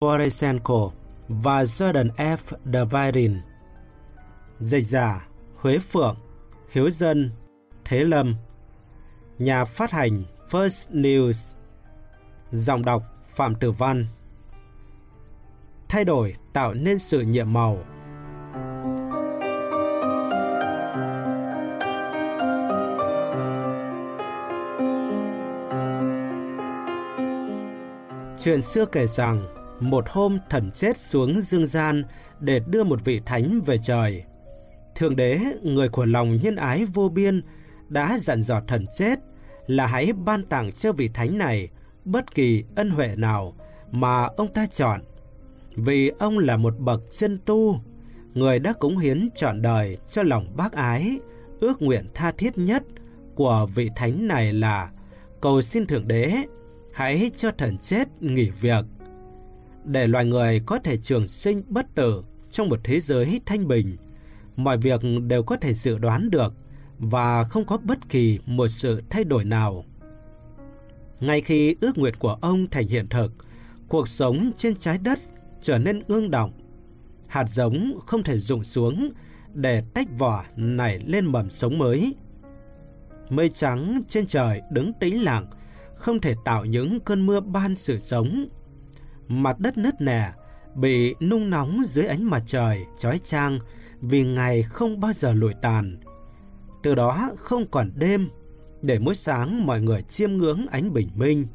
Poresenko và Jordan F. Devirin. Dịch giả Huế Phượng, Hiếu Dân, Thế Lâm. Nhà phát hành First News. Giọng đọc Phạm Tử Văn. Thay đổi tạo nên sự nhiệm màu. Chuyện xưa kể rằng, một hôm thần chết xuống dương gian để đưa một vị thánh về trời. Thượng đế, người của lòng nhân ái vô biên, đã dặn dò thần chết là hãy ban tặng cho vị thánh này bất kỳ ân huệ nào mà ông ta chọn. Vì ông là một bậc chân tu, người đã cống hiến trọn đời cho lòng bác ái, ước nguyện tha thiết nhất của vị thánh này là cầu xin Thượng Đế hãy cho thần chết nghỉ việc. Để loài người có thể trường sinh bất tử trong một thế giới thanh bình, mọi việc đều có thể dự đoán được và không có bất kỳ một sự thay đổi nào. Ngay khi ước nguyện của ông thành hiện thực, cuộc sống trên trái đất trở nên ương động. Hạt giống không thể rụng xuống để tách vỏ nảy lên mầm sống mới. Mây trắng trên trời đứng tĩnh lặng, không thể tạo những cơn mưa ban sự sống. Mặt đất nứt nẻ, bị nung nóng dưới ánh mặt trời chói chang vì ngày không bao giờ lụi tàn. Từ đó không còn đêm, để mỗi sáng mọi người chiêm ngưỡng ánh bình minh.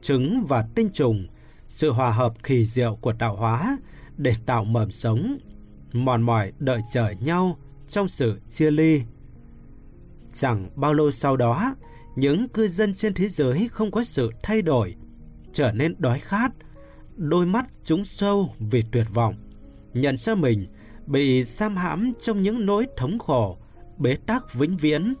Trứng và tinh trùng, sự hòa hợp kỳ diệu của tạo hóa để tạo mầm sống, mòn mỏi đợi chờ nhau trong sự chia ly. Chẳng bao lâu sau đó, những cư dân trên thế giới không có sự thay đổi, trở nên đói khát, đôi mắt chúng sâu vì tuyệt vọng, nhận ra mình bị giam hãm trong những nỗi thống khổ, bế tắc vĩnh viễn.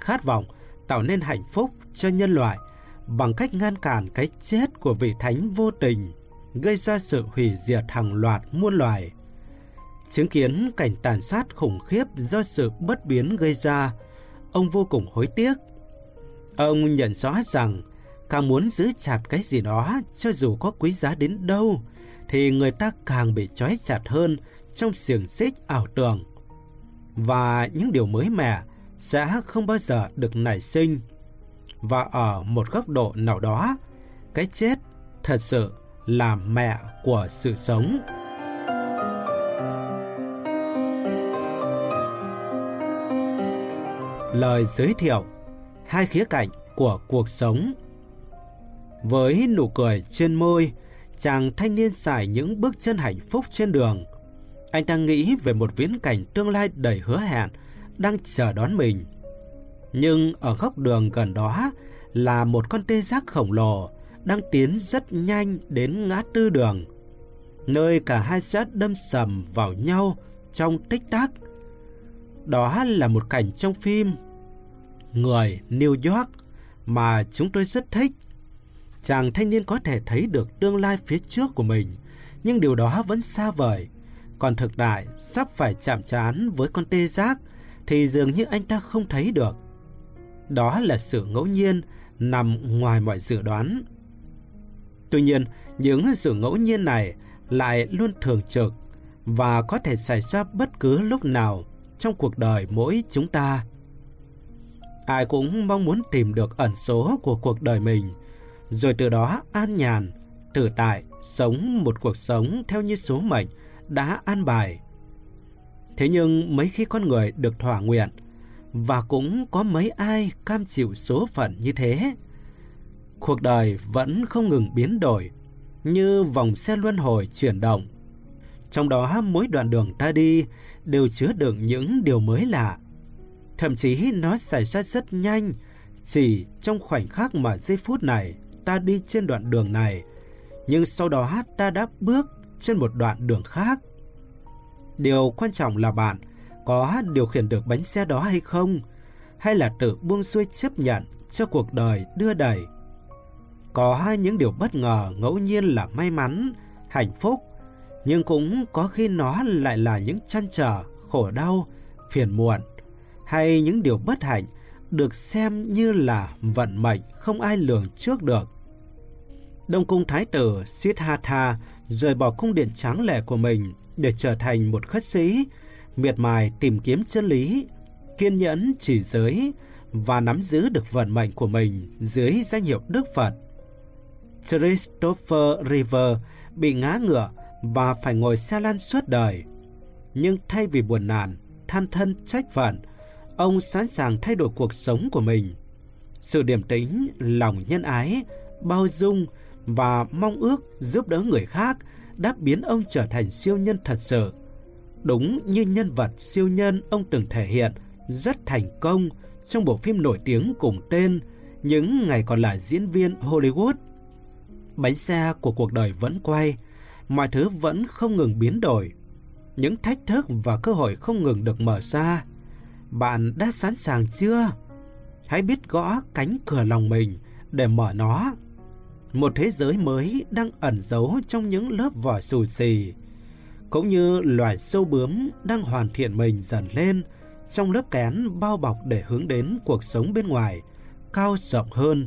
Khát vọng tạo nên hạnh phúc cho nhân loại bằng cách ngăn cản cái chết của vị thánh vô tình, gây ra sự hủy diệt hàng loạt muôn loài. Chứng kiến cảnh tàn sát khủng khiếp do sự bất biến gây ra, ông vô cùng hối tiếc. Ông nhận rõ rằng càng muốn giữ chặt cái gì đó cho dù có quý giá đến đâu thì người ta càng bị trói chặt hơn trong xiềng xích ảo tưởng. Và những điều mới mẻ sẽ không bao giờ được nảy sinh. Và ở một góc độ nào đó, cái chết thật sự là mẹ của sự sống. Lời giới thiệu Hai khía cạnh của cuộc sống với nụ cười trên môi, chàng thanh niên xài những bước chân hạnh phúc trên đường. Anh ta nghĩ về một viễn cảnh tương lai đầy hứa hẹn đang chờ đón mình. Nhưng ở góc đường gần đó là một con tê giác khổng lồ đang tiến rất nhanh đến ngã tư đường, nơi cả hai sẽ đâm sầm vào nhau trong tích tắc. Đó là một cảnh trong phim Người New York mà chúng tôi rất thích. Chàng thanh niên có thể thấy được tương lai phía trước của mình, nhưng điều đó vẫn xa vời. Còn thực tại sắp phải chạm trán với con tê giác thì dường như anh ta không thấy được. Đó là sự ngẫu nhiên nằm ngoài mọi dự đoán. Tuy nhiên, những sự ngẫu nhiên này lại luôn thường trực và có thể xảy ra bất cứ lúc nào trong cuộc đời mỗi chúng ta. Ai cũng mong muốn tìm được ẩn số của cuộc đời mình, rồi từ đó an nhàn, tự tại, sống một cuộc sống theo như số mệnh đã an bài. Thế nhưng mấy khi con người được thỏa nguyện, và cũng có mấy ai cam chịu số phận như thế. Cuộc đời vẫn không ngừng biến đổi, như vòng xe luân hồi chuyển động. Trong đó mỗi đoạn đường ta đi đều chứa đựng những điều mới lạ. Thậm chí nó xảy ra rất nhanh, chỉ trong khoảnh khắc mà giây phút này ta đi trên đoạn đường này, nhưng sau đó ta đã bước trên một đoạn đường khác. Điều quan trọng là bạn có điều khiển được bánh xe đó hay không, hay là tự buông xuôi chấp nhận cho cuộc đời đưa đẩy. Có những điều bất ngờ ngẫu nhiên là may mắn, hạnh phúc, nhưng cũng có khi nó lại là những chăn trở, khổ đau, phiền muộn, hay những điều bất hạnh được xem như là vận mệnh không ai lường trước được. Đông cung thái tử Siddhartha rời bỏ cung điện tráng lệ của mình để trở thành một khất sĩ, miệt mài tìm kiếm chân lý, kiên nhẫn chỉ giới và nắm giữ được vận mệnh của mình dưới danh hiệu Đức Phật. Christopher River bị ngã ngựa và phải ngồi xe lăn suốt đời. Nhưng thay vì buồn nản, than thân trách phận, ông sẵn sàng thay đổi cuộc sống của mình. Sự điềm tĩnh, lòng nhân ái, bao dung và mong ước giúp đỡ người khác đã biến ông trở thành siêu nhân thật sự. Đúng như nhân vật siêu nhân ông từng thể hiện rất thành công trong bộ phim nổi tiếng cùng tên những ngày còn là diễn viên Hollywood. Bánh xe của cuộc đời vẫn quay, mọi thứ vẫn không ngừng biến đổi. Những thách thức và cơ hội không ngừng được mở ra. Bạn đã sẵn sàng chưa? Hãy biết gõ cánh cửa lòng mình để mở nó. Một thế giới mới đang ẩn giấu trong những lớp vỏ xù xì. Cũng như loài sâu bướm đang hoàn thiện mình dần lên trong lớp kén bao bọc để hướng đến cuộc sống bên ngoài, cao rộng hơn.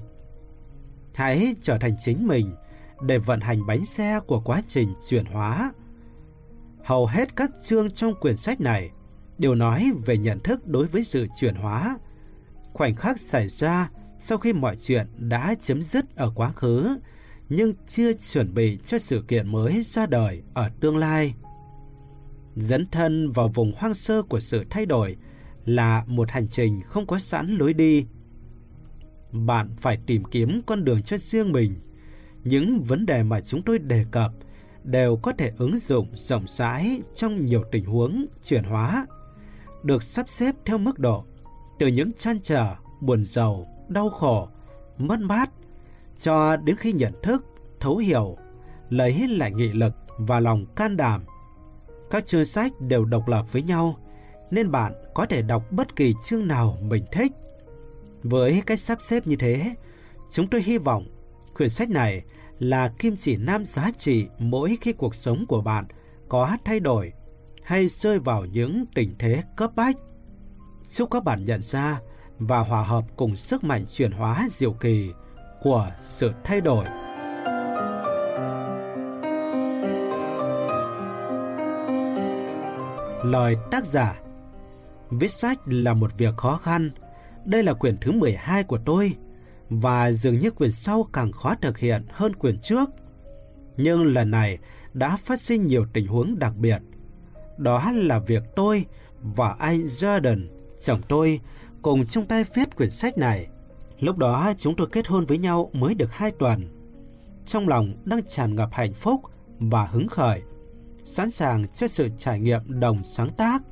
Hãy trở thành chính mình để vận hành bánh xe của quá trình chuyển hóa. Hầu hết các chương trong quyển sách này đều nói về nhận thức đối với sự chuyển hóa. Khoảnh khắc xảy ra sau khi mọi chuyện đã chấm dứt ở quá khứ, nhưng chưa chuẩn bị cho sự kiện mới ra đời ở tương lai. Dẫn thân vào vùng hoang sơ của sự thay đổi là một hành trình không có sẵn lối đi. Bạn phải tìm kiếm con đường cho riêng mình. Những vấn đề mà chúng tôi đề cập đều có thể ứng dụng rộng rãi trong nhiều tình huống chuyển hóa, được sắp xếp theo mức độ, từ những chăn trở, buồn giàu, đau khổ, mất mát, cho đến khi nhận thức, thấu hiểu, lấy lại nghị lực và lòng can đảm. Các chương sách đều độc lập với nhau, nên bạn có thể đọc bất kỳ chương nào mình thích. Với cách sắp xếp như thế, chúng tôi hy vọng quyển sách này là kim chỉ nam giá trị mỗi khi cuộc sống của bạn có thay đổi hay rơi vào những tình thế cấp bách. Giúp các bạn nhận ra và hòa hợp cùng sức mạnh chuyển hóa diệu kỳ của sự thay đổi. Lời tác giả Viết sách là một việc khó khăn. Đây là quyển thứ 12 của tôi và dường như quyển sau càng khó thực hiện hơn quyển trước. Nhưng lần này đã phát sinh nhiều tình huống đặc biệt. Đó là việc tôi và anh Jordan, chồng tôi, cùng chung tay viết quyển sách này. Lúc đó chúng tôi kết hôn với nhau mới được 2 tuần. Trong lòng đang tràn ngập hạnh phúc và hứng khởi, sẵn sàng cho sự trải nghiệm đồng sáng tác.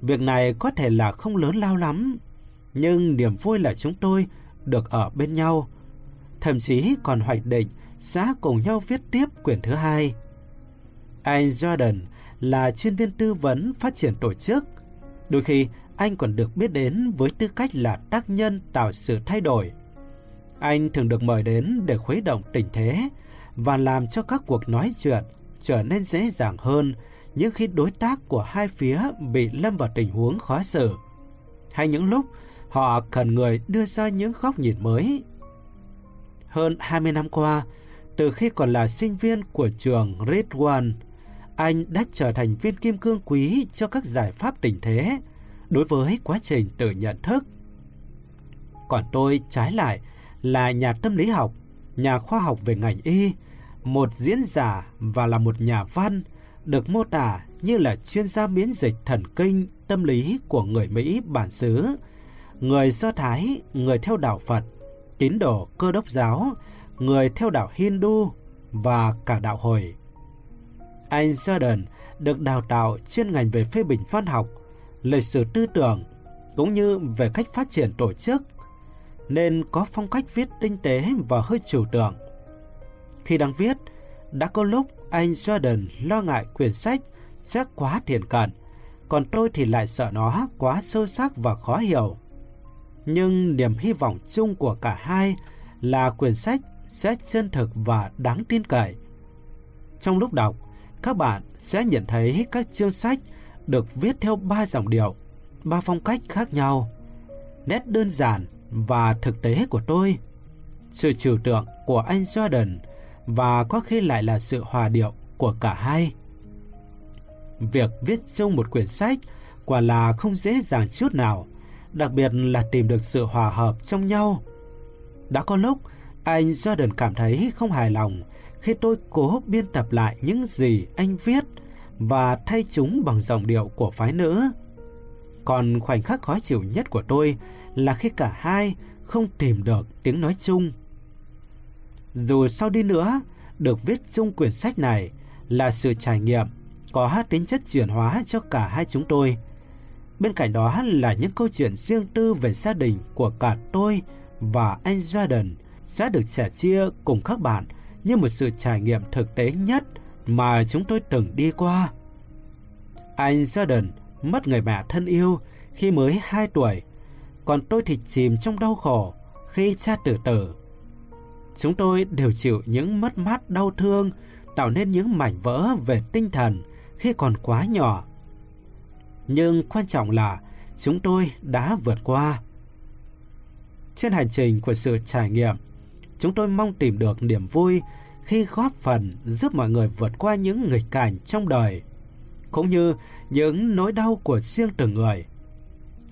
Việc này có thể là không lớn lao lắm, nhưng niềm vui là chúng tôi được ở bên nhau. Thậm chí còn hoạch định sẽ cùng nhau viết tiếp quyển thứ hai. Anh Jordan là chuyên viên tư vấn phát triển tổ chức. Đôi khi anh còn được biết đến với tư cách là tác nhân tạo sự thay đổi. Anh thường được mời đến để khuấy động tình thế và làm cho các cuộc nói chuyện trở nên dễ dàng hơn những khi đối tác của hai phía bị lâm vào tình huống khó xử. Hay những lúc họ cần người đưa ra những góc nhìn mới. Hơn 20 năm qua, từ khi còn là sinh viên của trường Red anh đã trở thành viên kim cương quý cho các giải pháp tình thế đối với quá trình tự nhận thức. Còn tôi trái lại là nhà tâm lý học, nhà khoa học về ngành y, một diễn giả và là một nhà văn được mô tả như là chuyên gia miễn dịch thần kinh tâm lý của người Mỹ bản xứ, người Do Thái, người theo đạo Phật, tín đồ cơ đốc giáo, người theo đạo Hindu và cả đạo Hồi. Anh Jordan được đào tạo chuyên ngành về phê bình văn học lịch sử tư tưởng cũng như về cách phát triển tổ chức nên có phong cách viết tinh tế và hơi trừu tượng. Khi đang viết, đã có lúc anh Jordan lo ngại quyển sách sẽ quá thiền cận, còn tôi thì lại sợ nó quá sâu sắc và khó hiểu. Nhưng niềm hy vọng chung của cả hai là quyển sách sẽ chân thực và đáng tin cậy. Trong lúc đọc, các bạn sẽ nhận thấy các chương sách được viết theo ba dòng điệu, ba phong cách khác nhau. Nét đơn giản và thực tế của tôi, sự trừu tượng của anh Jordan và có khi lại là sự hòa điệu của cả hai. Việc viết chung một quyển sách quả là không dễ dàng chút nào, đặc biệt là tìm được sự hòa hợp trong nhau. Đã có lúc anh Jordan cảm thấy không hài lòng khi tôi cố biên tập lại những gì anh viết và thay chúng bằng giọng điệu của phái nữ. Còn khoảnh khắc khó chịu nhất của tôi là khi cả hai không tìm được tiếng nói chung. Dù sau đi nữa, được viết chung quyển sách này là sự trải nghiệm có tính chất chuyển hóa cho cả hai chúng tôi. Bên cạnh đó là những câu chuyện riêng tư về gia đình của cả tôi và anh Jordan sẽ được sẻ chia cùng các bạn như một sự trải nghiệm thực tế nhất mà chúng tôi từng đi qua. Anh Jordan mất người mẹ thân yêu khi mới 2 tuổi, còn tôi thì chìm trong đau khổ khi cha tử tử. Chúng tôi đều chịu những mất mát đau thương, tạo nên những mảnh vỡ về tinh thần khi còn quá nhỏ. Nhưng quan trọng là chúng tôi đã vượt qua. Trên hành trình của sự trải nghiệm, chúng tôi mong tìm được niềm vui khi góp phần giúp mọi người vượt qua những nghịch cảnh trong đời, cũng như những nỗi đau của riêng từng người.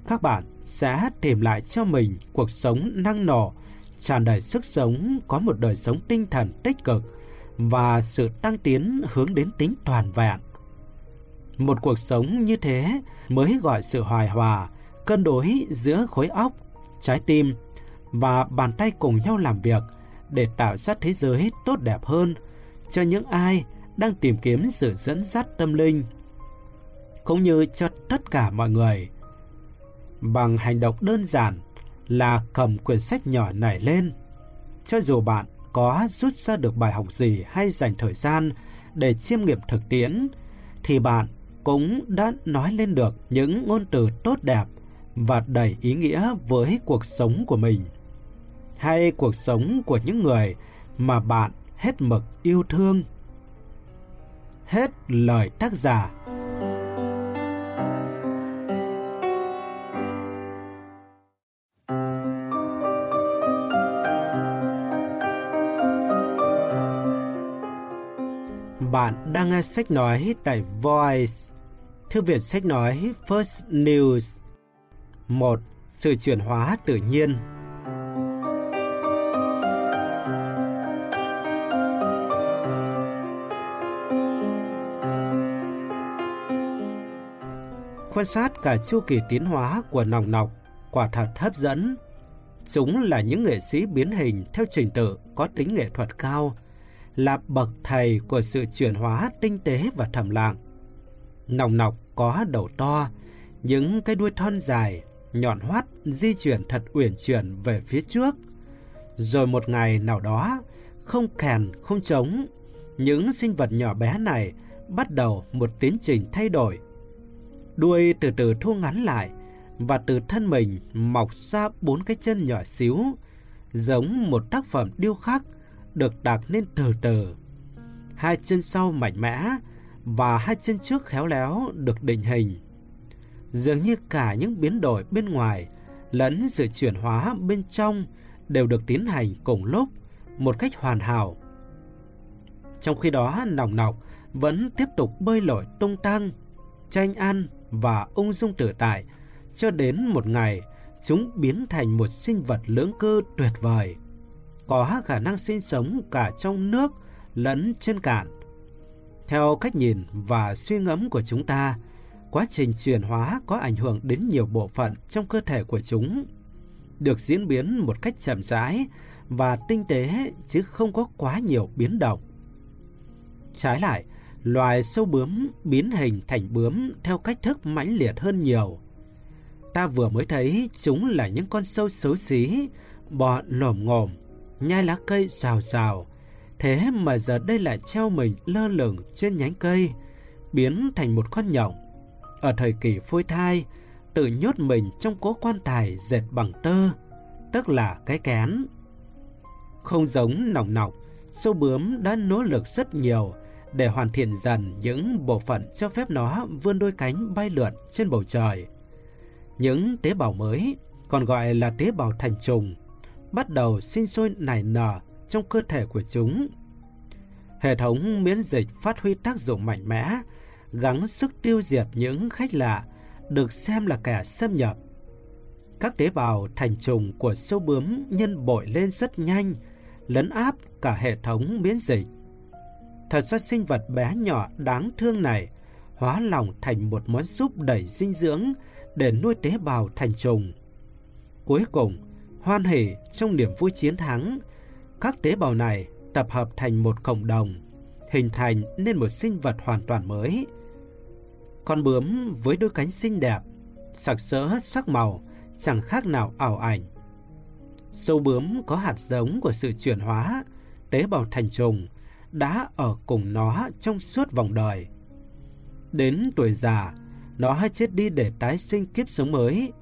Các bạn sẽ tìm lại cho mình cuộc sống năng nổ, tràn đầy sức sống, có một đời sống tinh thần tích cực và sự tăng tiến hướng đến tính toàn vẹn. Một cuộc sống như thế mới gọi sự hài hòa, cân đối giữa khối óc, trái tim và bàn tay cùng nhau làm việc để tạo ra thế giới tốt đẹp hơn cho những ai đang tìm kiếm sự dẫn dắt tâm linh, cũng như cho tất cả mọi người. Bằng hành động đơn giản là cầm quyển sách nhỏ này lên, cho dù bạn có rút ra được bài học gì hay dành thời gian để chiêm nghiệm thực tiễn, thì bạn cũng đã nói lên được những ngôn từ tốt đẹp và đầy ý nghĩa với cuộc sống của mình hay cuộc sống của những người mà bạn hết mực yêu thương. Hết lời tác giả. Bạn đang nghe sách nói tại Voice, thư viện sách nói First News. một Sự chuyển hóa tự nhiên Quan sát cả chu kỳ tiến hóa của nòng nọc quả thật hấp dẫn. Chúng là những nghệ sĩ biến hình theo trình tự có tính nghệ thuật cao, là bậc thầy của sự chuyển hóa tinh tế và thầm lặng. Nòng nọc có đầu to, những cái đuôi thon dài, nhọn hoắt di chuyển thật uyển chuyển về phía trước. Rồi một ngày nào đó, không kèn, không trống, những sinh vật nhỏ bé này bắt đầu một tiến trình thay đổi Đuôi từ từ thu ngắn lại và từ thân mình mọc ra bốn cái chân nhỏ xíu, giống một tác phẩm điêu khắc được đặt nên từ từ. Hai chân sau mạnh mẽ và hai chân trước khéo léo được định hình. Dường như cả những biến đổi bên ngoài lẫn sự chuyển hóa bên trong đều được tiến hành cùng lúc một cách hoàn hảo. Trong khi đó, nòng nọc vẫn tiếp tục bơi lội tung tăng, tranh ăn và ung dung tự tại, cho đến một ngày chúng biến thành một sinh vật lưỡng cơ tuyệt vời, có khả năng sinh sống cả trong nước lẫn trên cạn. Theo cách nhìn và suy ngẫm của chúng ta, quá trình chuyển hóa có ảnh hưởng đến nhiều bộ phận trong cơ thể của chúng, được diễn biến một cách chậm rãi và tinh tế chứ không có quá nhiều biến động. Trái lại, loài sâu bướm biến hình thành bướm theo cách thức mãnh liệt hơn nhiều. Ta vừa mới thấy chúng là những con sâu xấu xí, bò lồm ngồm, nhai lá cây xào xào, Thế mà giờ đây lại treo mình lơ lửng trên nhánh cây, biến thành một con nhộng. Ở thời kỳ phôi thai, tự nhốt mình trong cố quan tài dệt bằng tơ, tức là cái kén. Không giống nòng nọc, sâu bướm đã nỗ lực rất nhiều để hoàn thiện dần những bộ phận cho phép nó vươn đôi cánh bay lượn trên bầu trời. Những tế bào mới, còn gọi là tế bào thành trùng, bắt đầu sinh sôi nảy nở trong cơ thể của chúng. Hệ thống miễn dịch phát huy tác dụng mạnh mẽ, gắng sức tiêu diệt những khách lạ, được xem là kẻ xâm nhập. Các tế bào thành trùng của sâu bướm nhân bội lên rất nhanh, lấn áp cả hệ thống miễn dịch. Thật ra sinh vật bé nhỏ đáng thương này hóa lòng thành một món súp đầy dinh dưỡng để nuôi tế bào thành trùng. Cuối cùng, hoan hỉ trong niềm vui chiến thắng, các tế bào này tập hợp thành một cộng đồng, hình thành nên một sinh vật hoàn toàn mới. Con bướm với đôi cánh xinh đẹp, sặc sỡ sắc màu, chẳng khác nào ảo ảnh. Sâu bướm có hạt giống của sự chuyển hóa, tế bào thành trùng, đã ở cùng nó trong suốt vòng đời. Đến tuổi già, nó hay chết đi để tái sinh kiếp sống mới,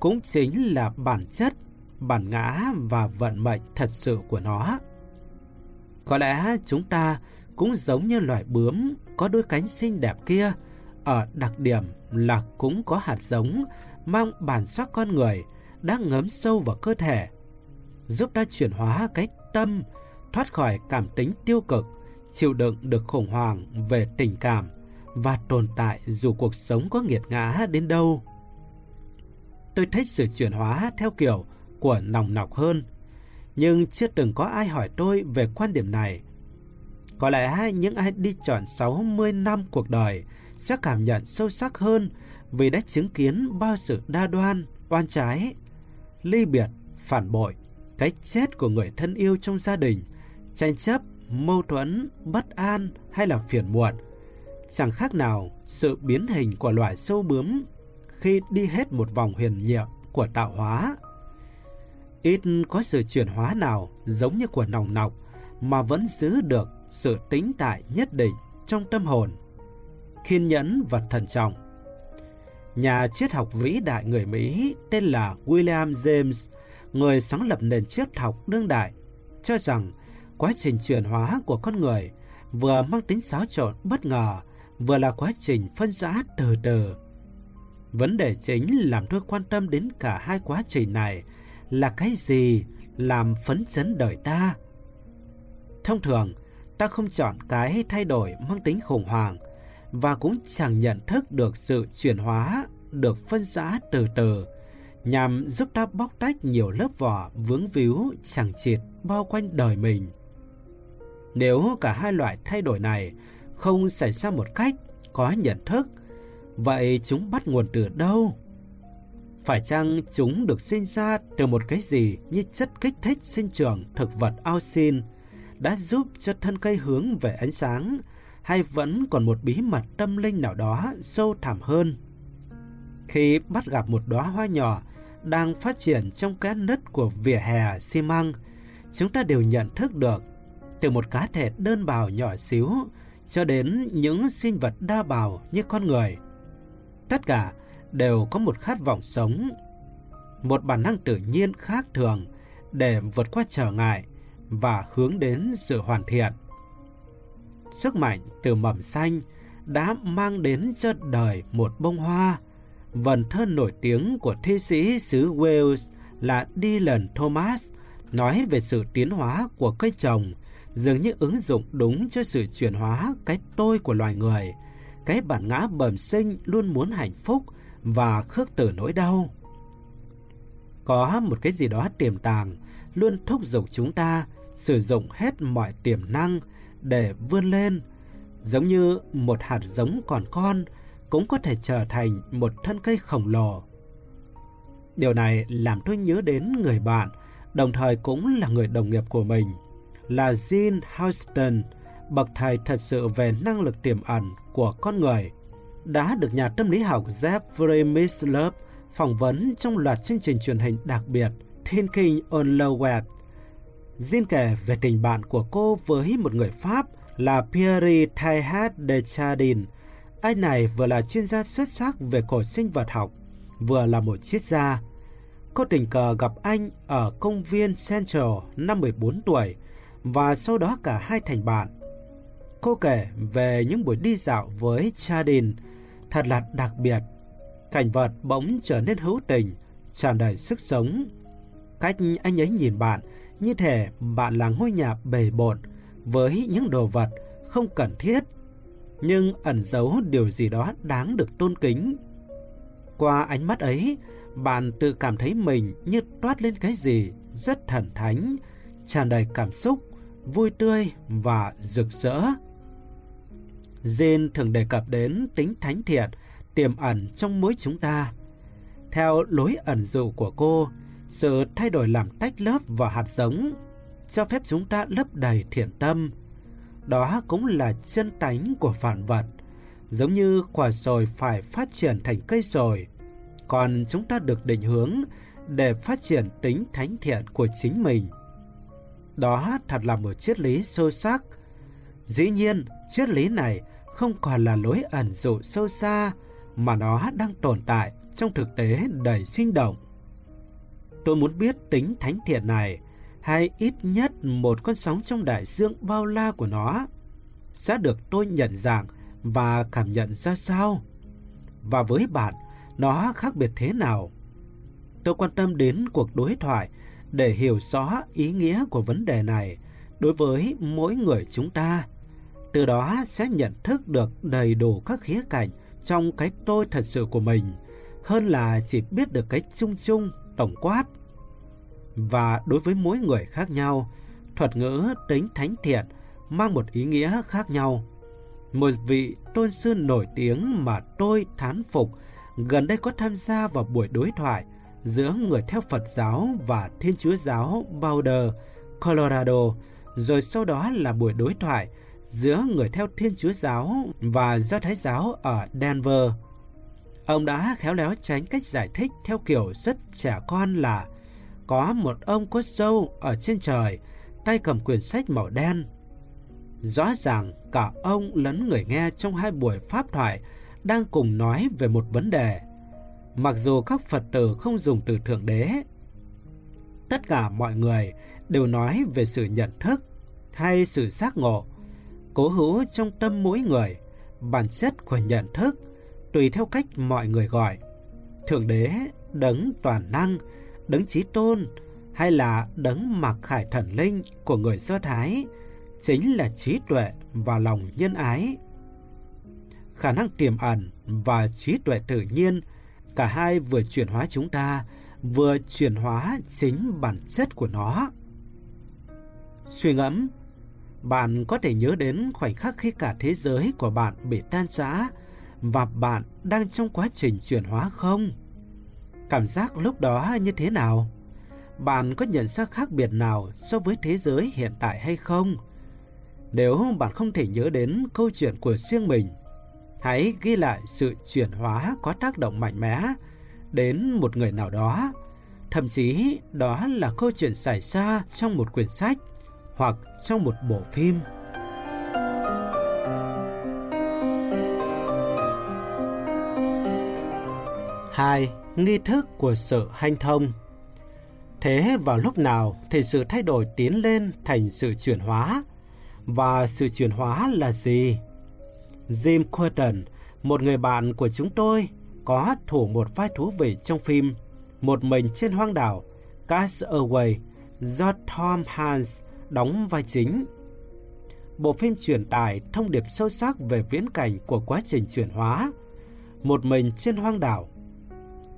cũng chính là bản chất, bản ngã và vận mệnh thật sự của nó. Có lẽ chúng ta cũng giống như loài bướm có đôi cánh xinh đẹp kia, ở đặc điểm là cũng có hạt giống mang bản sắc con người đang ngấm sâu vào cơ thể, giúp ta chuyển hóa cái tâm, thoát khỏi cảm tính tiêu cực, chịu đựng được khủng hoảng về tình cảm và tồn tại dù cuộc sống có nghiệt ngã đến đâu. Tôi thích sự chuyển hóa theo kiểu của nòng nọc hơn, nhưng chưa từng có ai hỏi tôi về quan điểm này. Có lẽ những ai đi chọn 60 năm cuộc đời sẽ cảm nhận sâu sắc hơn vì đã chứng kiến bao sự đa đoan, oan trái, ly biệt, phản bội, cái chết của người thân yêu trong gia đình, tranh chấp, mâu thuẫn, bất an hay là phiền muộn. Chẳng khác nào sự biến hình của loài sâu bướm khi đi hết một vòng huyền nhiệm của tạo hóa. Ít có sự chuyển hóa nào giống như của nòng nọc mà vẫn giữ được sự tính tại nhất định trong tâm hồn, kiên nhẫn và thận trọng. Nhà triết học vĩ đại người Mỹ tên là William James, người sáng lập nền triết học đương đại, cho rằng quá trình chuyển hóa của con người vừa mang tính xáo trộn bất ngờ, vừa là quá trình phân rã từ từ. Vấn đề chính làm tôi quan tâm đến cả hai quá trình này là cái gì làm phấn chấn đời ta. Thông thường, ta không chọn cái thay đổi mang tính khủng hoảng và cũng chẳng nhận thức được sự chuyển hóa được phân rã từ từ nhằm giúp ta bóc tách nhiều lớp vỏ vướng víu chẳng chịt bao quanh đời mình. Nếu cả hai loại thay đổi này không xảy ra một cách có nhận thức, vậy chúng bắt nguồn từ đâu? Phải chăng chúng được sinh ra từ một cái gì như chất kích thích sinh trưởng thực vật auxin đã giúp cho thân cây hướng về ánh sáng hay vẫn còn một bí mật tâm linh nào đó sâu thẳm hơn? Khi bắt gặp một đóa hoa nhỏ đang phát triển trong cái nứt của vỉa hè xi măng, chúng ta đều nhận thức được từ một cá thể đơn bào nhỏ xíu cho đến những sinh vật đa bào như con người. Tất cả đều có một khát vọng sống, một bản năng tự nhiên khác thường để vượt qua trở ngại và hướng đến sự hoàn thiện. Sức mạnh từ mầm xanh đã mang đến cho đời một bông hoa. Vần thơ nổi tiếng của thi sĩ xứ Wales là Dylan Thomas nói về sự tiến hóa của cây trồng dường như ứng dụng đúng cho sự chuyển hóa cái tôi của loài người, cái bản ngã bẩm sinh luôn muốn hạnh phúc và khước từ nỗi đau. Có một cái gì đó tiềm tàng luôn thúc giục chúng ta sử dụng hết mọi tiềm năng để vươn lên, giống như một hạt giống còn con cũng có thể trở thành một thân cây khổng lồ. Điều này làm tôi nhớ đến người bạn, đồng thời cũng là người đồng nghiệp của mình, là Jean Houston, bậc thầy thật sự về năng lực tiềm ẩn của con người, đã được nhà tâm lý học Jeffrey Mislove phỏng vấn trong loạt chương trình truyền hình đặc biệt Thinking on Low Jean kể về tình bạn của cô với một người Pháp là Pierre Teilhard de Chardin. Anh này vừa là chuyên gia xuất sắc về cổ sinh vật học, vừa là một triết gia. Cô tình cờ gặp anh ở công viên Central năm 14 tuổi và sau đó cả hai thành bạn. Cô kể về những buổi đi dạo với cha đình thật là đặc biệt. Cảnh vật bỗng trở nên hữu tình, tràn đầy sức sống. Cách anh ấy nhìn bạn như thể bạn là ngôi nhà bề bộn, với những đồ vật không cần thiết, nhưng ẩn giấu điều gì đó đáng được tôn kính. Qua ánh mắt ấy, bạn tự cảm thấy mình như toát lên cái gì rất thần thánh, tràn đầy cảm xúc, vui tươi và rực rỡ. Jane thường đề cập đến tính thánh thiện tiềm ẩn trong mỗi chúng ta. Theo lối ẩn dụ của cô, sự thay đổi làm tách lớp và hạt giống cho phép chúng ta lấp đầy thiện tâm. Đó cũng là chân tánh của phản vật, giống như quả sồi phải phát triển thành cây sồi, còn chúng ta được định hướng để phát triển tính thánh thiện của chính mình. Đó thật là một triết lý sâu sắc. Dĩ nhiên, triết lý này không còn là lối ẩn dụ sâu xa mà nó đang tồn tại trong thực tế đầy sinh động. Tôi muốn biết tính thánh thiện này hay ít nhất một con sóng trong đại dương bao la của nó sẽ được tôi nhận dạng và cảm nhận ra sao. Và với bạn, nó khác biệt thế nào? Tôi quan tâm đến cuộc đối thoại để hiểu rõ ý nghĩa của vấn đề này đối với mỗi người chúng ta. Từ đó sẽ nhận thức được đầy đủ các khía cạnh trong cái tôi thật sự của mình hơn là chỉ biết được cái chung chung tổng quát. Và đối với mỗi người khác nhau, thuật ngữ tính thánh thiện mang một ý nghĩa khác nhau. Một vị tôn sư nổi tiếng mà tôi thán phục gần đây có tham gia vào buổi đối thoại giữa người theo Phật giáo và Thiên Chúa giáo Boulder, Colorado, rồi sau đó là buổi đối thoại giữa người theo Thiên Chúa giáo và Do Thái giáo ở Denver. Ông đã khéo léo tránh cách giải thích theo kiểu rất trẻ con là có một ông có sâu ở trên trời, tay cầm quyển sách màu đen. Rõ ràng cả ông lẫn người nghe trong hai buổi pháp thoại đang cùng nói về một vấn đề. Mặc dù các Phật tử không dùng từ Thượng Đế, tất cả mọi người đều nói về sự nhận thức hay sự giác ngộ, cố hữu trong tâm mỗi người, bản chất của nhận thức, tùy theo cách mọi người gọi. Thượng Đế, đấng toàn năng, đấng trí tôn hay là đấng mặc khải thần linh của người Do Thái chính là trí tuệ và lòng nhân ái. Khả năng tiềm ẩn và trí tuệ tự nhiên cả hai vừa chuyển hóa chúng ta vừa chuyển hóa chính bản chất của nó. Suy ngẫm, bạn có thể nhớ đến khoảnh khắc khi cả thế giới của bạn bị tan rã và bạn đang trong quá trình chuyển hóa không? Cảm giác lúc đó như thế nào? Bạn có nhận ra khác biệt nào so với thế giới hiện tại hay không? Nếu bạn không thể nhớ đến câu chuyện của riêng mình, hãy ghi lại sự chuyển hóa có tác động mạnh mẽ đến một người nào đó. Thậm chí đó là câu chuyện xảy ra trong một quyển sách hoặc trong một bộ phim. Hai, nghi thức của sự hanh thông. Thế vào lúc nào thì sự thay đổi tiến lên thành sự chuyển hóa? Và sự chuyển hóa là gì? Jim Curtin, một người bạn của chúng tôi, có thủ một vai thú vị trong phim Một mình trên hoang đảo Cast Away do Tom Hanks đóng vai chính. Bộ phim truyền tải thông điệp sâu sắc về viễn cảnh của quá trình chuyển hóa. Một mình trên hoang đảo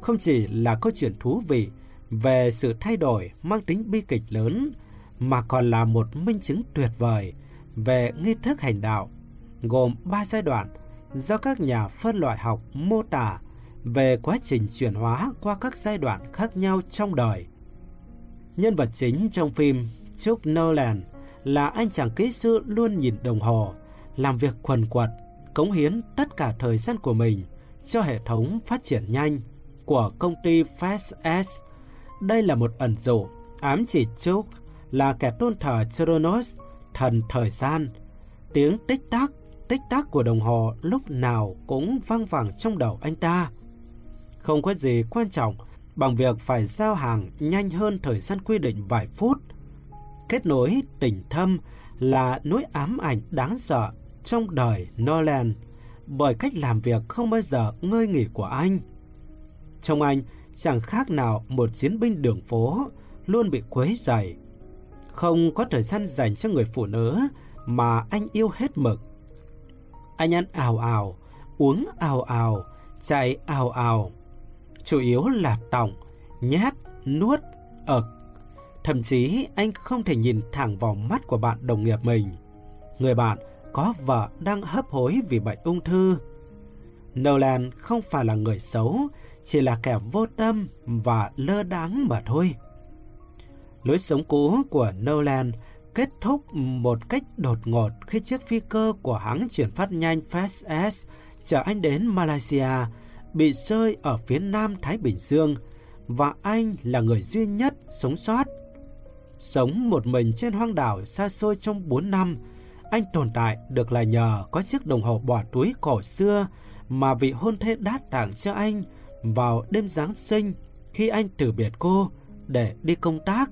không chỉ là câu chuyện thú vị về sự thay đổi mang tính bi kịch lớn, mà còn là một minh chứng tuyệt vời về nghi thức hành đạo, gồm 3 giai đoạn do các nhà phân loại học mô tả về quá trình chuyển hóa qua các giai đoạn khác nhau trong đời. Nhân vật chính trong phim Chuck Nolan là anh chàng kỹ sư luôn nhìn đồng hồ, làm việc quần quật, cống hiến tất cả thời gian của mình cho hệ thống phát triển nhanh của công ty fast s Đây là một ẩn dụ, ám chỉ Chuck là kẻ tôn thờ Chronos, thần thời gian. Tiếng tích tắc, tích tắc của đồng hồ lúc nào cũng vang vẳng trong đầu anh ta. Không có gì quan trọng bằng việc phải giao hàng nhanh hơn thời gian quy định vài phút. Kết nối tình thâm là nỗi ám ảnh đáng sợ trong đời Nolan bởi cách làm việc không bao giờ ngơi nghỉ của anh. Trong anh chẳng khác nào một chiến binh đường phố luôn bị quấy rầy. Không có thời gian dành cho người phụ nữ mà anh yêu hết mực. Anh ăn ào ào, uống ào ào, chạy ào ào. Chủ yếu là tỏng, nhát, nuốt, ực. Thậm chí anh không thể nhìn thẳng vào mắt của bạn đồng nghiệp mình. Người bạn có vợ đang hấp hối vì bệnh ung thư. Nolan không phải là người xấu, chỉ là kẻ vô tâm và lơ đáng mà thôi. Lối sống cũ của Nolan kết thúc một cách đột ngột khi chiếc phi cơ của hãng chuyển phát nhanh FastS chở anh đến Malaysia bị rơi ở phía nam Thái Bình Dương và anh là người duy nhất sống sót. Sống một mình trên hoang đảo xa xôi trong 4 năm, anh tồn tại được là nhờ có chiếc đồng hồ bỏ túi cổ xưa mà vị hôn thê đát tặng cho anh vào đêm Giáng sinh khi anh từ biệt cô để đi công tác.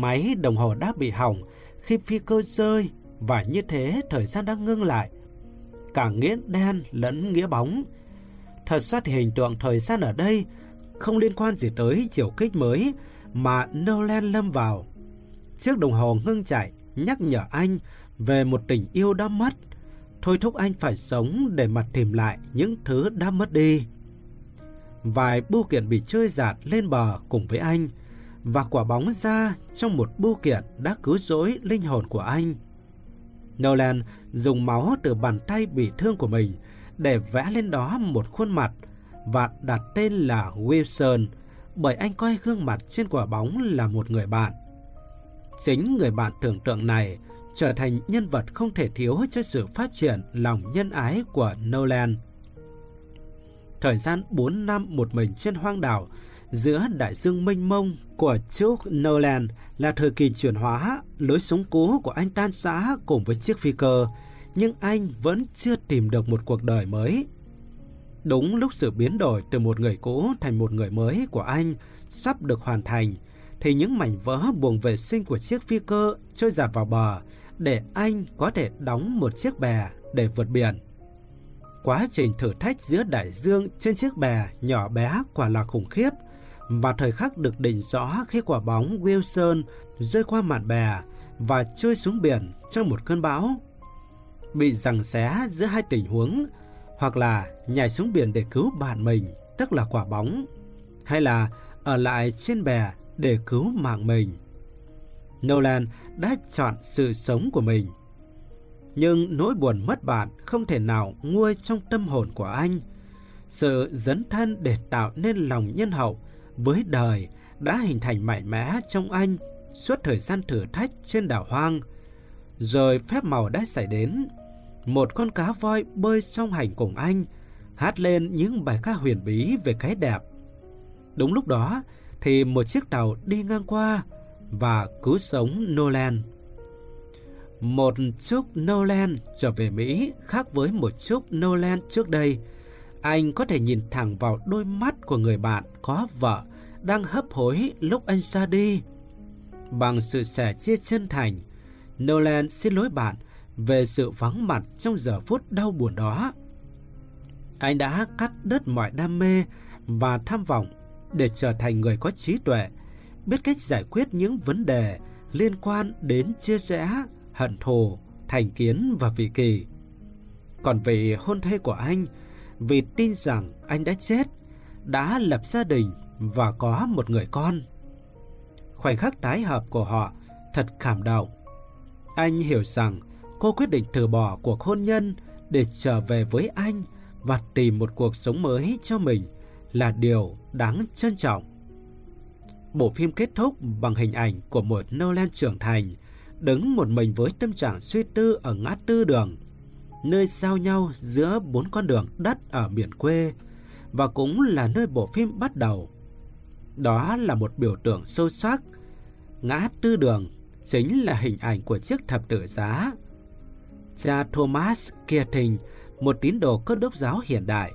Máy đồng hồ đã bị hỏng khi phi cơ rơi và như thế thời gian đã ngưng lại. Cả nghĩa đen lẫn nghĩa bóng. Thật ra thì hình tượng thời gian ở đây không liên quan gì tới chiều kích mới mà Nolan lâm vào. Chiếc đồng hồ ngưng chạy nhắc nhở anh về một tình yêu đã mất, thôi thúc anh phải sống để mà tìm lại những thứ đã mất đi. Vài bưu kiện bị trôi giạt lên bờ cùng với anh, và quả bóng ra trong một bưu kiện đã cứu rỗi linh hồn của anh. Nolan dùng máu từ bàn tay bị thương của mình để vẽ lên đó một khuôn mặt và đặt tên là Wilson, bởi anh coi gương mặt trên quả bóng là một người bạn. Chính người bạn tưởng tượng này trở thành nhân vật không thể thiếu cho sự phát triển lòng nhân ái của Nolan. Thời gian 4 năm một mình trên hoang đảo giữa đại dương mênh mông của Chuck Nolan là thời kỳ chuyển hóa, lối sống cũ của anh tan rã cùng với chiếc phi cơ, nhưng anh vẫn chưa tìm được một cuộc đời mới. Đúng lúc sự biến đổi từ một người cũ thành một người mới của anh sắp được hoàn thành, thì những mảnh vỡ buồng vệ sinh của chiếc phi cơ trôi giạt vào bờ để anh có thể đóng một chiếc bè để vượt biển. Quá trình thử thách giữa đại dương trên chiếc bè nhỏ bé quả là khủng khiếp và thời khắc được định rõ khi quả bóng Wilson rơi qua mặt bè và trôi xuống biển trong một cơn bão. Bị giằng xé giữa hai tình huống, hoặc là nhảy xuống biển để cứu bạn mình, tức là quả bóng, hay là ở lại trên bè để cứu mạng mình. Nolan đã chọn sự sống của mình. Nhưng nỗi buồn mất bạn không thể nào nguôi trong tâm hồn của anh. Sự dấn thân để tạo nên lòng nhân hậu với đời đã hình thành mạnh mẽ trong anh suốt thời gian thử thách trên đảo hoang. Rồi phép màu đã xảy đến. Một con cá voi bơi song hành cùng anh, hát lên những bài ca huyền bí về cái đẹp. Đúng lúc đó thì một chiếc tàu đi ngang qua và cứu sống Nolan. Một chút Nolan trở về Mỹ khác với một chút Nolan trước đây – anh có thể nhìn thẳng vào đôi mắt của người bạn có vợ đang hấp hối lúc anh ra đi. Bằng sự sẻ chia chân thành, Nolan xin lỗi bạn về sự vắng mặt trong giờ phút đau buồn đó. Anh đã cắt đứt mọi đam mê và tham vọng để trở thành người có trí tuệ, biết cách giải quyết những vấn đề liên quan đến chia sẻ, hận thù, thành kiến và vị kỳ. Còn về hôn thê của anh, vì tin rằng anh đã chết, đã lập gia đình và có một người con. Khoảnh khắc tái hợp của họ thật cảm động. Anh hiểu rằng cô quyết định từ bỏ cuộc hôn nhân để trở về với anh và tìm một cuộc sống mới cho mình là điều đáng trân trọng. Bộ phim kết thúc bằng hình ảnh của một Nolan trưởng thành, đứng một mình với tâm trạng suy tư ở ngã tư đường nơi giao nhau giữa bốn con đường đất ở miền quê và cũng là nơi bộ phim bắt đầu. Đó là một biểu tượng sâu sắc. Ngã tư đường chính là hình ảnh của chiếc thập tự giá. Cha Thomas Keating, một tín đồ cơ đốc giáo hiện đại,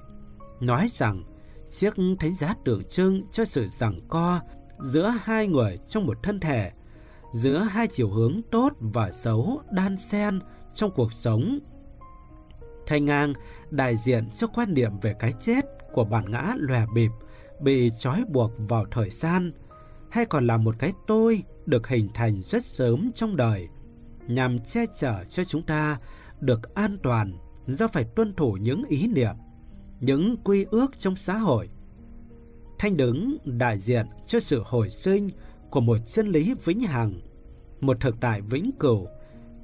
nói rằng chiếc thánh giá tượng trưng cho sự giằng co giữa hai người trong một thân thể, giữa hai chiều hướng tốt và xấu đan xen trong cuộc sống Thanh ngang đại diện cho quan niệm về cái chết của bản ngã lòe bịp bị trói buộc vào thời gian hay còn là một cái tôi được hình thành rất sớm trong đời. nhằm che chở cho chúng ta được an toàn do phải tuân thủ những ý niệm, những quy ước trong xã hội. Thanh đứng đại diện cho sự hồi sinh của một chân lý vĩnh hằng, một thực tại vĩnh cửu,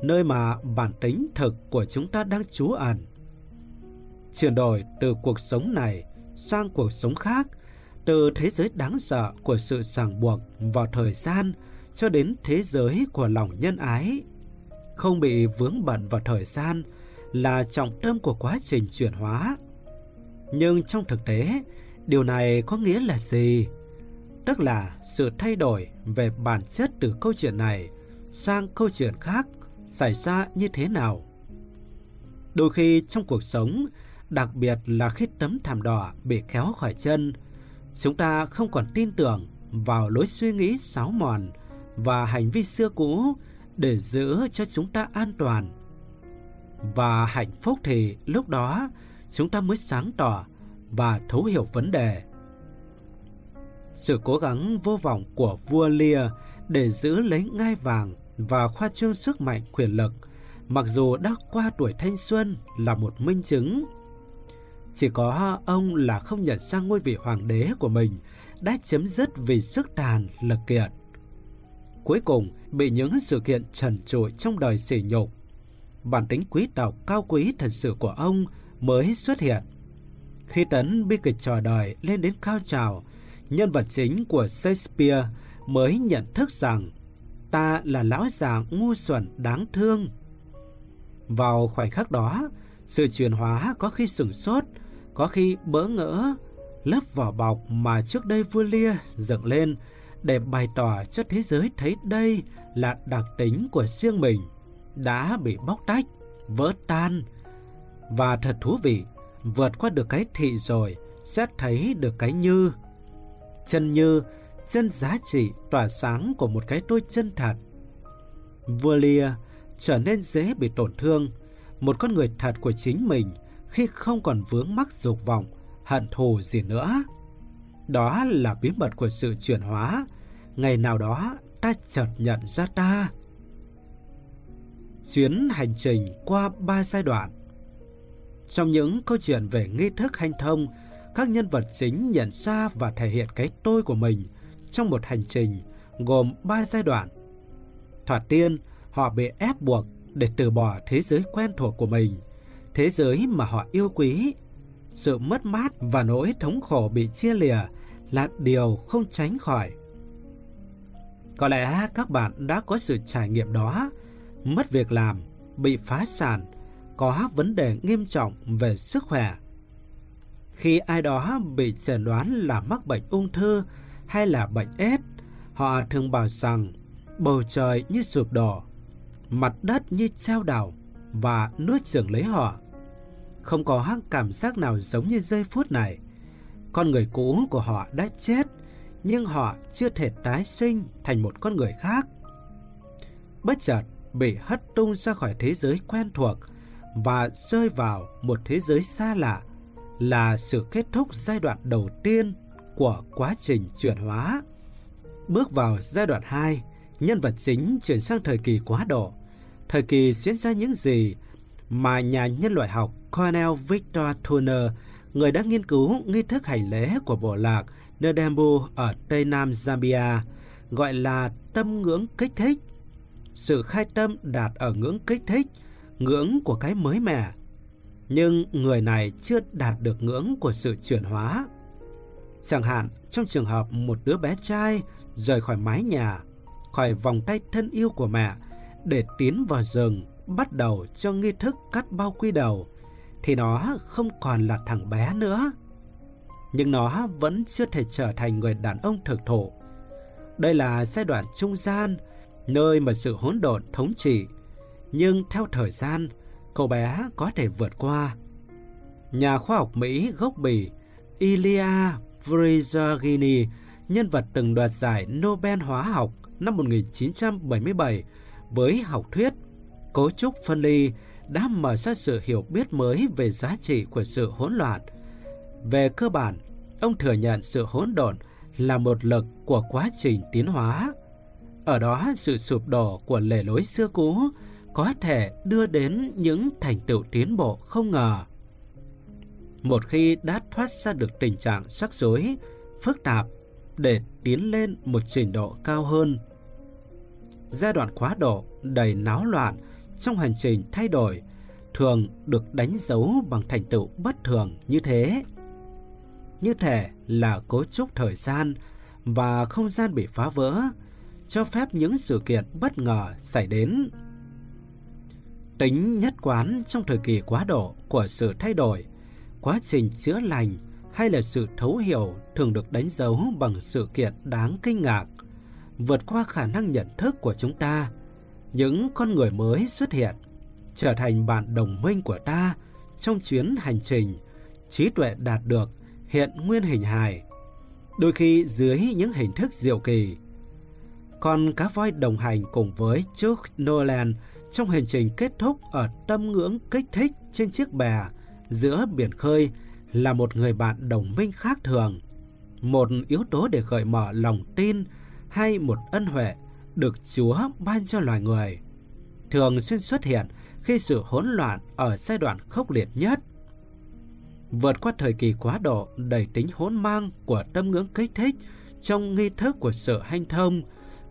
nơi mà bản tính thực của chúng ta đang trú ẩn. Chuyển đổi từ cuộc sống này sang cuộc sống khác, từ thế giới đáng sợ của sự ràng buộc vào thời gian cho đến thế giới của lòng nhân ái. Không bị vướng bận vào thời gian là trọng tâm của quá trình chuyển hóa. Nhưng trong thực tế, điều này có nghĩa là gì? Tức là sự thay đổi về bản chất từ câu chuyện này sang câu chuyện khác xảy ra như thế nào. Đôi khi trong cuộc sống, đặc biệt là khi tấm thảm đỏ bị kéo khỏi chân, chúng ta không còn tin tưởng vào lối suy nghĩ xáo mòn và hành vi xưa cũ để giữ cho chúng ta an toàn. Và hạnh phúc thì lúc đó chúng ta mới sáng tỏ và thấu hiểu vấn đề. Sự cố gắng vô vọng của vua Lear để giữ lấy ngai vàng và khoa trương sức mạnh quyền lực, mặc dù đã qua tuổi thanh xuân là một minh chứng. Chỉ có ông là không nhận sang ngôi vị hoàng đế của mình đã chấm dứt vì sức tàn lực kiệt. Cuối cùng bị những sự kiện trần trụi trong đời sỉ nhục. Bản tính quý tộc cao quý thật sự của ông mới xuất hiện. Khi tấn bi kịch trò đời lên đến cao trào, nhân vật chính của Shakespeare mới nhận thức rằng ta là lão già ngu xuẩn đáng thương. Vào khoảnh khắc đó, sự chuyển hóa có khi sửng sốt, có khi bỡ ngỡ, lớp vỏ bọc mà trước đây vua Lia dựng lên để bày tỏ cho thế giới thấy đây là đặc tính của riêng mình đã bị bóc tách, vỡ tan. Và thật thú vị, vượt qua được cái thị rồi sẽ thấy được cái như. Chân như trên giá trị tỏa sáng của một cái tôi chân thật. Vừa lìa, trở nên dễ bị tổn thương, một con người thật của chính mình khi không còn vướng mắc dục vọng, hận thù gì nữa. Đó là bí mật của sự chuyển hóa. Ngày nào đó ta chợt nhận ra ta. Chuyến hành trình qua ba giai đoạn Trong những câu chuyện về nghi thức hành thông, các nhân vật chính nhận ra và thể hiện cái tôi của mình trong một hành trình gồm 3 giai đoạn. Thoạt tiên, họ bị ép buộc để từ bỏ thế giới quen thuộc của mình, thế giới mà họ yêu quý. Sự mất mát và nỗi thống khổ bị chia lìa là điều không tránh khỏi. Có lẽ các bạn đã có sự trải nghiệm đó, mất việc làm, bị phá sản, có vấn đề nghiêm trọng về sức khỏe. Khi ai đó bị chẩn đoán là mắc bệnh ung thư hay là bệnh ết, họ thường bảo rằng bầu trời như sụp đổ, mặt đất như treo đảo và nuốt chửng lấy họ. Không có cảm giác nào giống như giây phút này. Con người cũ của họ đã chết, nhưng họ chưa thể tái sinh thành một con người khác. Bất chợt bị hất tung ra khỏi thế giới quen thuộc và rơi vào một thế giới xa lạ là sự kết thúc giai đoạn đầu tiên của quá trình chuyển hóa. Bước vào giai đoạn 2, nhân vật chính chuyển sang thời kỳ quá độ. Thời kỳ diễn ra những gì mà nhà nhân loại học Cornel Victor Turner, người đã nghiên cứu nghi thức hành lễ của bộ lạc Ndembu ở Tây Nam Zambia, gọi là tâm ngưỡng kích thích. Sự khai tâm đạt ở ngưỡng kích thích, ngưỡng của cái mới mẻ. Nhưng người này chưa đạt được ngưỡng của sự chuyển hóa. Chẳng hạn trong trường hợp một đứa bé trai rời khỏi mái nhà, khỏi vòng tay thân yêu của mẹ để tiến vào rừng bắt đầu cho nghi thức cắt bao quy đầu thì nó không còn là thằng bé nữa. Nhưng nó vẫn chưa thể trở thành người đàn ông thực thụ. Đây là giai đoạn trung gian, nơi mà sự hỗn độn thống trị. Nhưng theo thời gian, cậu bé có thể vượt qua. Nhà khoa học Mỹ gốc Bỉ Ilya Vrigini, nhân vật từng đoạt giải Nobel hóa học năm 1977 với học thuyết cấu trúc phân ly đã mở ra sự hiểu biết mới về giá trị của sự hỗn loạn. Về cơ bản, ông thừa nhận sự hỗn độn là một lực của quá trình tiến hóa. Ở đó sự sụp đổ của lề lối xưa cũ có thể đưa đến những thành tựu tiến bộ không ngờ. Một khi đã thoát ra được tình trạng sắc rối, phức tạp để tiến lên một trình độ cao hơn. Giai đoạn quá độ đầy náo loạn trong hành trình thay đổi thường được đánh dấu bằng thành tựu bất thường như thế. Như thể là cấu trúc thời gian và không gian bị phá vỡ, cho phép những sự kiện bất ngờ xảy đến. Tính nhất quán trong thời kỳ quá độ của sự thay đổi, quá trình chữa lành hay là sự thấu hiểu thường được đánh dấu bằng sự kiện đáng kinh ngạc, vượt qua khả năng nhận thức của chúng ta. Những con người mới xuất hiện, trở thành bạn đồng minh của ta trong chuyến hành trình, trí tuệ đạt được hiện nguyên hình hài, đôi khi dưới những hình thức diệu kỳ. Còn cá voi đồng hành cùng với Chuck Nolan trong hành trình kết thúc ở tâm ngưỡng kích thích trên chiếc bè giữa biển khơi là một người bạn đồng minh khác thường, một yếu tố để gợi mở lòng tin hay một ân huệ được Chúa ban cho loài người, thường xuyên xuất hiện khi sự hỗn loạn ở giai đoạn khốc liệt nhất. Vượt qua thời kỳ quá độ đầy tính hỗn mang của tâm ngưỡng kích thích trong nghi thức của sự hanh thông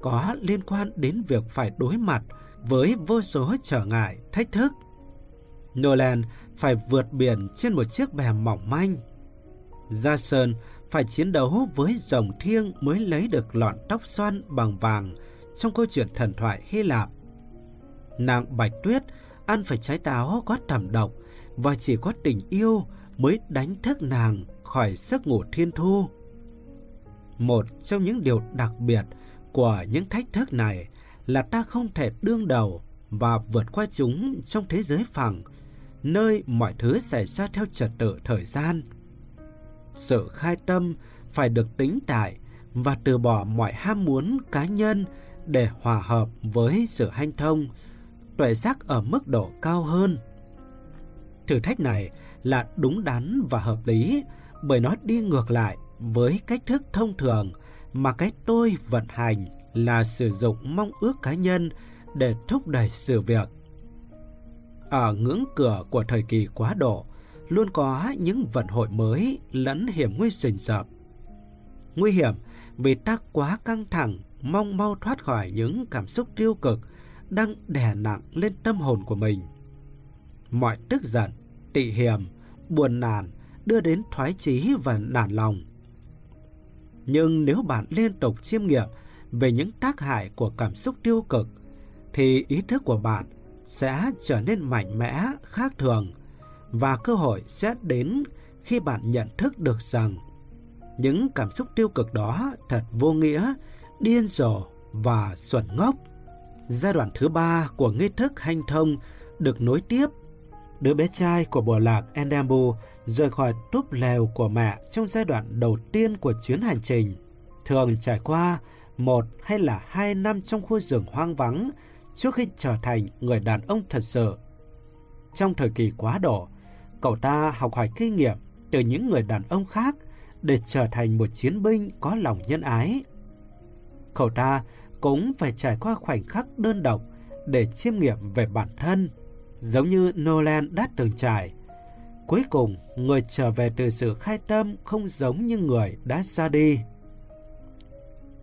có liên quan đến việc phải đối mặt với vô số trở ngại, thách thức. Nolan phải vượt biển trên một chiếc bè mỏng manh. Jason phải chiến đấu với rồng thiêng mới lấy được lọn tóc xoăn bằng vàng trong câu chuyện thần thoại Hy Lạp. Nàng Bạch Tuyết ăn phải trái táo có thẩm độc và chỉ có tình yêu mới đánh thức nàng khỏi giấc ngủ thiên thu. Một trong những điều đặc biệt của những thách thức này là ta không thể đương đầu và vượt qua chúng trong thế giới phẳng, nơi mọi thứ xảy ra theo trật tự thời gian. Sự khai tâm phải được tính tại và từ bỏ mọi ham muốn cá nhân để hòa hợp với sự hanh thông, tuệ giác ở mức độ cao hơn. Thử thách này là đúng đắn và hợp lý bởi nó đi ngược lại với cách thức thông thường mà cái tôi vận hành là sử dụng mong ước cá nhân để thúc đẩy sự việc. Ở ngưỡng cửa của thời kỳ quá độ, luôn có những vận hội mới lẫn hiểm nguy rình rập. Nguy hiểm vì ta quá căng thẳng, mong mau thoát khỏi những cảm xúc tiêu cực đang đè nặng lên tâm hồn của mình. Mọi tức giận, tị hiểm, buồn nản đưa đến thoái chí và nản lòng. Nhưng nếu bạn liên tục chiêm nghiệm về những tác hại của cảm xúc tiêu cực, thì ý thức của bạn sẽ trở nên mạnh mẽ, khác thường và cơ hội sẽ đến khi bạn nhận thức được rằng những cảm xúc tiêu cực đó thật vô nghĩa, điên rồ và xuẩn ngốc. Giai đoạn thứ ba của nghi thức hanh thông được nối tiếp. Đứa bé trai của bộ lạc Endambu rời khỏi túp lều của mẹ trong giai đoạn đầu tiên của chuyến hành trình, thường trải qua một hay là hai năm trong khu rừng hoang vắng trước khi trở thành người đàn ông thật sự. Trong thời kỳ quá độ, cậu ta học hỏi kinh nghiệm từ những người đàn ông khác để trở thành một chiến binh có lòng nhân ái. Cậu ta cũng phải trải qua khoảnh khắc đơn độc để chiêm nghiệm về bản thân, giống như Nolan đã từng trải. Cuối cùng, người trở về từ sự khai tâm không giống như người đã ra đi.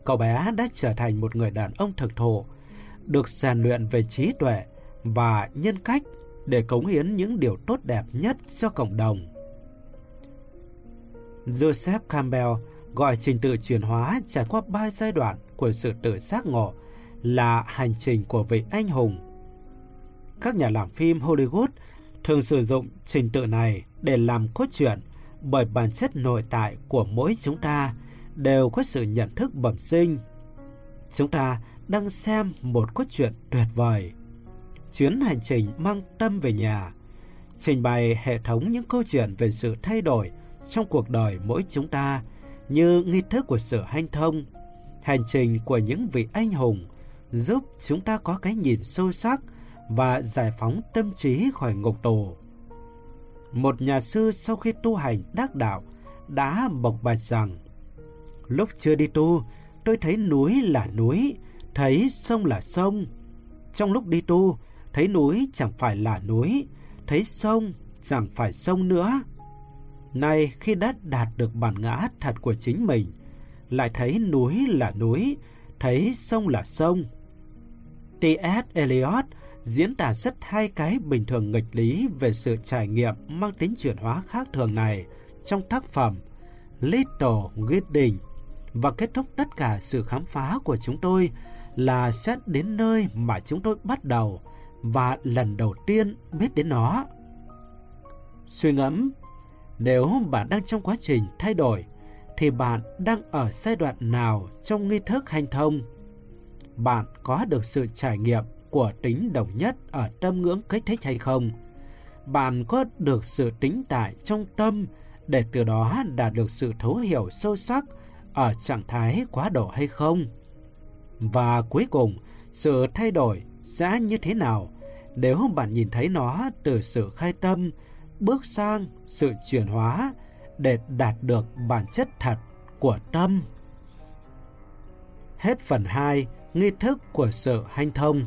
Cậu bé đã trở thành một người đàn ông thực thụ, được rèn luyện về trí tuệ và nhân cách để cống hiến những điều tốt đẹp nhất cho cộng đồng. Joseph Campbell gọi trình tự chuyển hóa trải qua ba giai đoạn của sự tự giác ngộ là hành trình của vị anh hùng. Các nhà làm phim Hollywood thường sử dụng trình tự này để làm cốt truyện bởi bản chất nội tại của mỗi chúng ta đều có sự nhận thức bẩm sinh. Chúng ta đang xem một cốt truyện tuyệt vời. Chuyến hành trình mang tâm về nhà, trình bày hệ thống những câu chuyện về sự thay đổi trong cuộc đời mỗi chúng ta như nghi thức của sự hanh thông, hành trình của những vị anh hùng giúp chúng ta có cái nhìn sâu sắc và giải phóng tâm trí khỏi ngục tù. Một nhà sư sau khi tu hành đắc đạo đã bộc bạch rằng Lúc chưa đi tu, tôi thấy núi là núi, thấy sông là sông. Trong lúc đi tu, thấy núi chẳng phải là núi, thấy sông chẳng phải sông nữa. Nay khi đã đạt được bản ngã thật của chính mình, lại thấy núi là núi, thấy sông là sông. T.S. Eliot diễn tả rất hai cái bình thường nghịch lý về sự trải nghiệm mang tính chuyển hóa khác thường này trong tác phẩm Little Gidding và kết thúc tất cả sự khám phá của chúng tôi là sẽ đến nơi mà chúng tôi bắt đầu và lần đầu tiên biết đến nó. Suy ngẫm, nếu bạn đang trong quá trình thay đổi, thì bạn đang ở giai đoạn nào trong nghi thức hành thông? Bạn có được sự trải nghiệm của tính đồng nhất ở tâm ngưỡng kích thích hay không? Bạn có được sự tính tại trong tâm để từ đó đạt được sự thấu hiểu sâu sắc ở trạng thái quá độ hay không? Và cuối cùng, sự thay đổi sẽ như thế nào nếu bạn nhìn thấy nó từ sự khai tâm bước sang sự chuyển hóa để đạt được bản chất thật của tâm. Hết phần 2, nghi thức của sự hanh thông.